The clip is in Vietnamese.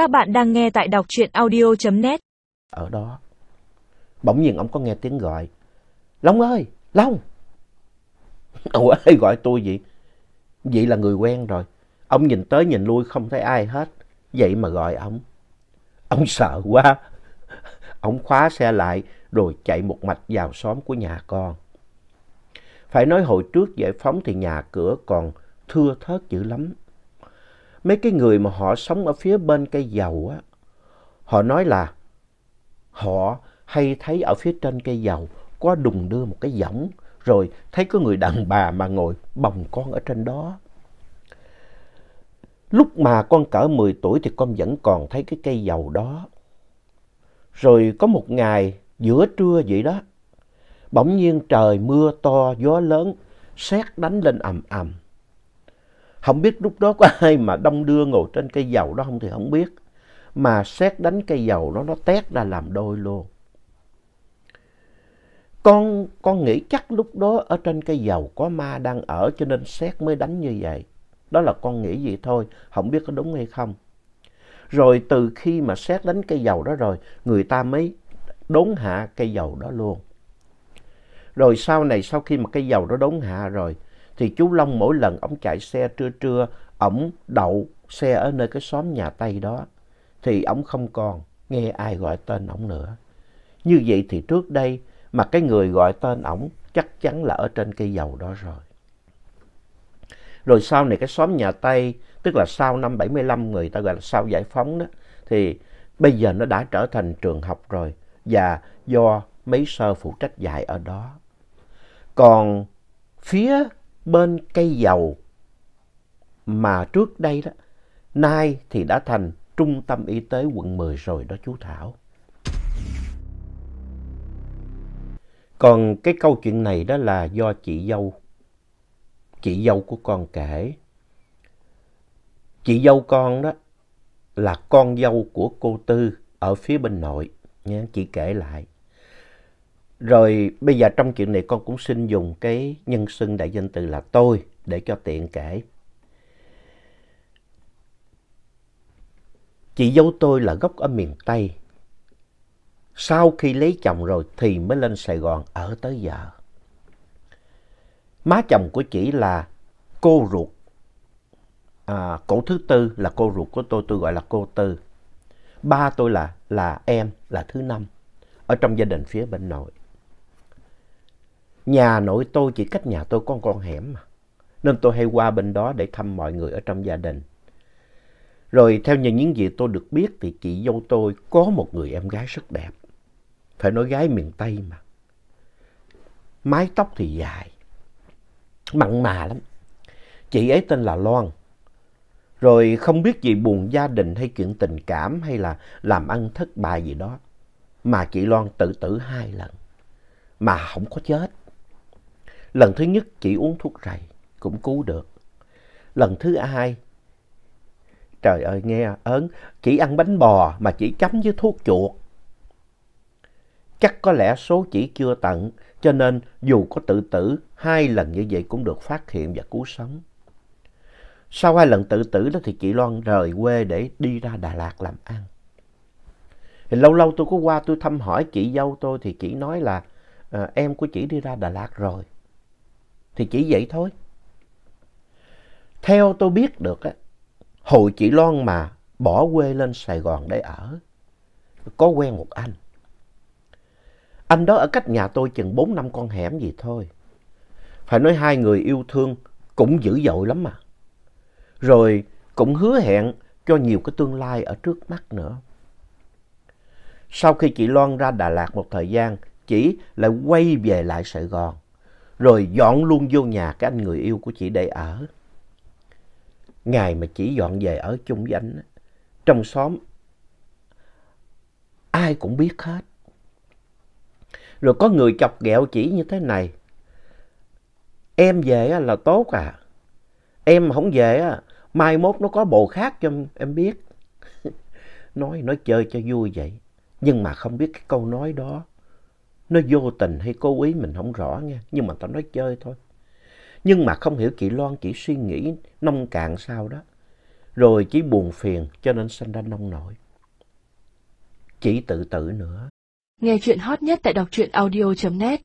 Các bạn đang nghe tại đọc truyện audio.net. Ở đó, bỗng nhiên ông có nghe tiếng gọi. Long ơi, Long! Ủa ai gọi tôi vậy? Vậy là người quen rồi. Ông nhìn tới nhìn lui không thấy ai hết. Vậy mà gọi ông. Ông sợ quá. Ông khóa xe lại rồi chạy một mạch vào xóm của nhà con. Phải nói hồi trước giải phóng thì nhà cửa còn thưa thớt dữ lắm. Mấy cái người mà họ sống ở phía bên cây dầu á, họ nói là họ hay thấy ở phía trên cây dầu có đùng đưa một cái võng rồi thấy có người đàn bà mà ngồi bồng con ở trên đó. Lúc mà con cỡ 10 tuổi thì con vẫn còn thấy cái cây dầu đó. Rồi có một ngày giữa trưa vậy đó, bỗng nhiên trời mưa to, gió lớn, sét đánh lên ầm ầm. Không biết lúc đó có ai mà đông đưa ngồi trên cây dầu đó không thì không biết. Mà xét đánh cây dầu đó nó tét ra làm đôi luôn. Con, con nghĩ chắc lúc đó ở trên cây dầu có ma đang ở cho nên xét mới đánh như vậy. Đó là con nghĩ vậy thôi, không biết có đúng hay không. Rồi từ khi mà xét đánh cây dầu đó rồi, người ta mới đốn hạ cây dầu đó luôn. Rồi sau này, sau khi mà cây dầu đó đốn hạ rồi, thì chú Long mỗi lần ổng chạy xe trưa trưa, ổng đậu xe ở nơi cái xóm nhà Tây đó, thì ổng không còn nghe ai gọi tên ổng nữa. Như vậy thì trước đây mà cái người gọi tên ổng chắc chắn là ở trên cây dầu đó rồi. Rồi sau này cái xóm nhà Tây, tức là sau năm 75 người ta gọi là sau giải phóng đó, thì bây giờ nó đã trở thành trường học rồi và do mấy sơ phụ trách dạy ở đó. Còn phía bên cây dầu mà trước đây đó, nay thì đã thành trung tâm y tế quận 10 rồi đó chú Thảo. Còn cái câu chuyện này đó là do chị dâu, chị dâu của con kể. Chị dâu con đó là con dâu của cô Tư ở phía bên nội, nha, chị kể lại. Rồi bây giờ trong chuyện này con cũng xin dùng cái nhân xưng đại danh từ là tôi để cho tiện kể. Chị dâu tôi là gốc ở miền Tây. Sau khi lấy chồng rồi thì mới lên Sài Gòn ở tới giờ. Má chồng của chị là cô ruột. À, cổ thứ tư là cô ruột của tôi, tôi gọi là cô Tư. Ba tôi là, là em, là thứ năm, ở trong gia đình phía bên nội. Nhà nội tôi chỉ cách nhà tôi con con hẻm mà. Nên tôi hay qua bên đó để thăm mọi người ở trong gia đình. Rồi theo như những gì tôi được biết thì chị dâu tôi có một người em gái rất đẹp. Phải nói gái miền Tây mà. Mái tóc thì dài. Mặn mà lắm. Chị ấy tên là Loan. Rồi không biết gì buồn gia đình hay chuyện tình cảm hay là làm ăn thất bại gì đó. Mà chị Loan tự tử hai lần. Mà không có chết. Lần thứ nhất chỉ uống thuốc rầy cũng cứu được. Lần thứ hai, trời ơi nghe ớn, chỉ ăn bánh bò mà chỉ chấm với thuốc chuột. Chắc có lẽ số chỉ chưa tận, cho nên dù có tự tử, hai lần như vậy cũng được phát hiện và cứu sống. Sau hai lần tự tử đó thì chị Loan rời quê để đi ra Đà Lạt làm ăn. Thì lâu lâu tôi có qua tôi thăm hỏi chị dâu tôi thì chị nói là à, em của chị đi ra Đà Lạt rồi. Thì chỉ vậy thôi. Theo tôi biết được á, hồi chị Loan mà bỏ quê lên Sài Gòn để ở, có quen một anh. Anh đó ở cách nhà tôi chừng 4 năm con hẻm gì thôi. Phải nói hai người yêu thương cũng dữ dội lắm mà. Rồi cũng hứa hẹn cho nhiều cái tương lai ở trước mắt nữa. Sau khi chị Loan ra Đà Lạt một thời gian, chị lại quay về lại Sài Gòn. Rồi dọn luôn vô nhà cái anh người yêu của chị để ở. Ngày mà chị dọn về ở chung với anh, trong xóm, ai cũng biết hết. Rồi có người chọc ghẹo chỉ như thế này. Em về là tốt à. Em không về, mai mốt nó có bồ khác cho em biết. nói, nói chơi cho vui vậy. Nhưng mà không biết cái câu nói đó nó vô tình hay cố ý mình không rõ nha. Nhưng mà tao nói chơi thôi. Nhưng mà không hiểu chị Loan chỉ suy nghĩ, nông cạn sao đó. rồi chỉ buồn phiền cho nên sinh ra nông nổi. Chỉ tự tử nữa. Nghe chuyện hot nhất tại đọc truyện audio.net